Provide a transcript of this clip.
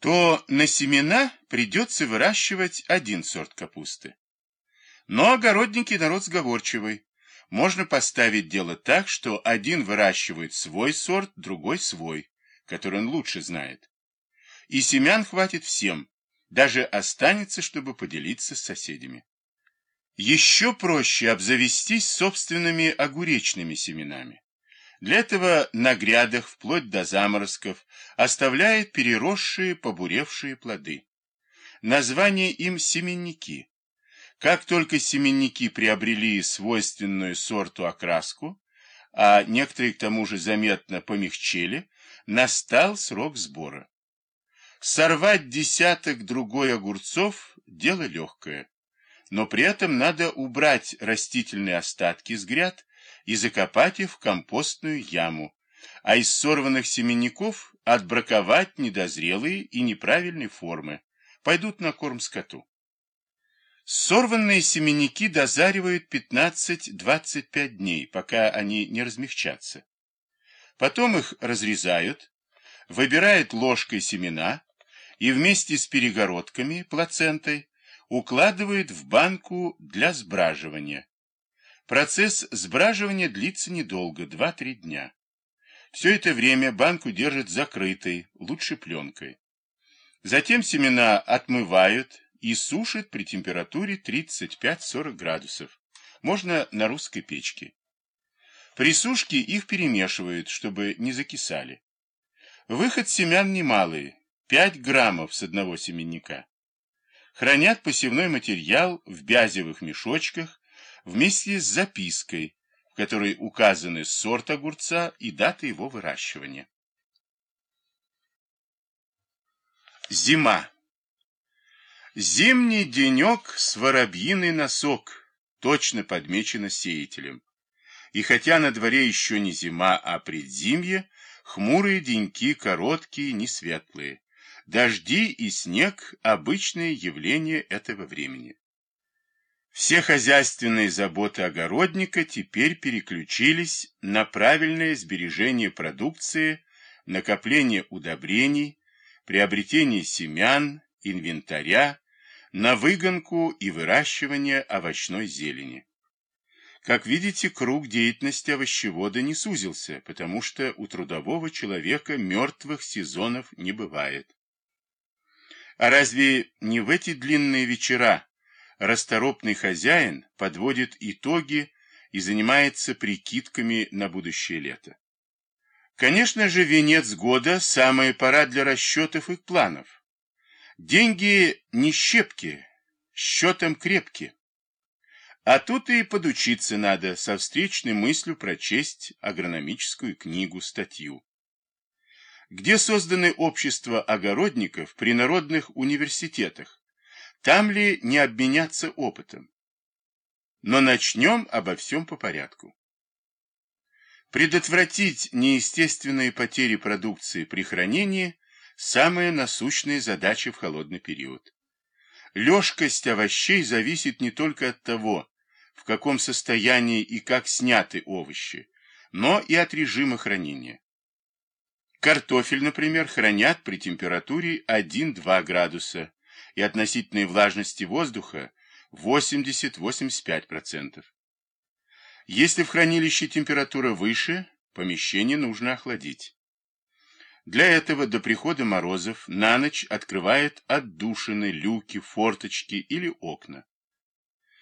то на семена придется выращивать один сорт капусты. Но огородники народ сговорчивый. Можно поставить дело так, что один выращивает свой сорт, другой свой, который он лучше знает. И семян хватит всем, даже останется, чтобы поделиться с соседями. Еще проще обзавестись собственными огуречными семенами. Для этого на грядах, вплоть до заморозков, оставляет переросшие, побуревшие плоды. Название им семенники. Как только семенники приобрели свойственную сорту окраску, а некоторые к тому же заметно помягчели, настал срок сбора. Сорвать десяток другой огурцов – дело легкое, но при этом надо убрать растительные остатки с гряд и закопать их в компостную яму, а из сорванных семенников отбраковать недозрелые и неправильной формы, пойдут на корм скоту. Сорванные семенники дозаривают 15-25 дней, пока они не размягчатся. Потом их разрезают, выбирают ложкой семена и вместе с перегородками, плацентой, укладывают в банку для сбраживания. Процесс сбраживания длится недолго, 2-3 дня. Все это время банку держат закрытой, лучше пленкой. Затем семена отмывают и сушат при температуре 35-40 градусов. Можно на русской печке. При сушке их перемешивают, чтобы не закисали. Выход семян немалый, 5 граммов с одного семенника. Хранят посевной материал в бязевых мешочках, вместе с запиской, в которой указаны сорт огурца и дата его выращивания. Зима. Зимний денек с воробьиный носок, точно подмечено сеятелем. И хотя на дворе еще не зима, а предзимье, хмурые деньки короткие, не светлые. Дожди и снег – обычные явления этого времени. Все хозяйственные заботы огородника теперь переключились на правильное сбережение продукции, накопление удобрений, приобретение семян, инвентаря, на выгонку и выращивание овощной зелени. Как видите, круг деятельности овощевода не сузился, потому что у трудового человека мертвых сезонов не бывает. А разве не в эти длинные вечера расторопный хозяин подводит итоги и занимается прикидками на будущее лето. Конечно же, венец года – самая пора для расчетов и планов. Деньги не щепки, счетом крепки. А тут и подучиться надо, со встречной мыслью прочесть агрономическую книгу, статью. Где созданы общества огородников при народных университетах, там ли не обменяться опытом? Но начнем обо всем по порядку. Предотвратить неестественные потери продукции при хранении – самая насущная задача в холодный период. Лёжкость овощей зависит не только от того, в каком состоянии и как сняты овощи, но и от режима хранения. Картофель, например, хранят при температуре 1-2 градуса, и относительной влажности воздуха 80-85%. Если в хранилище температура выше, помещение нужно охладить. Для этого до прихода морозов на ночь открывают отдушины, люки, форточки или окна.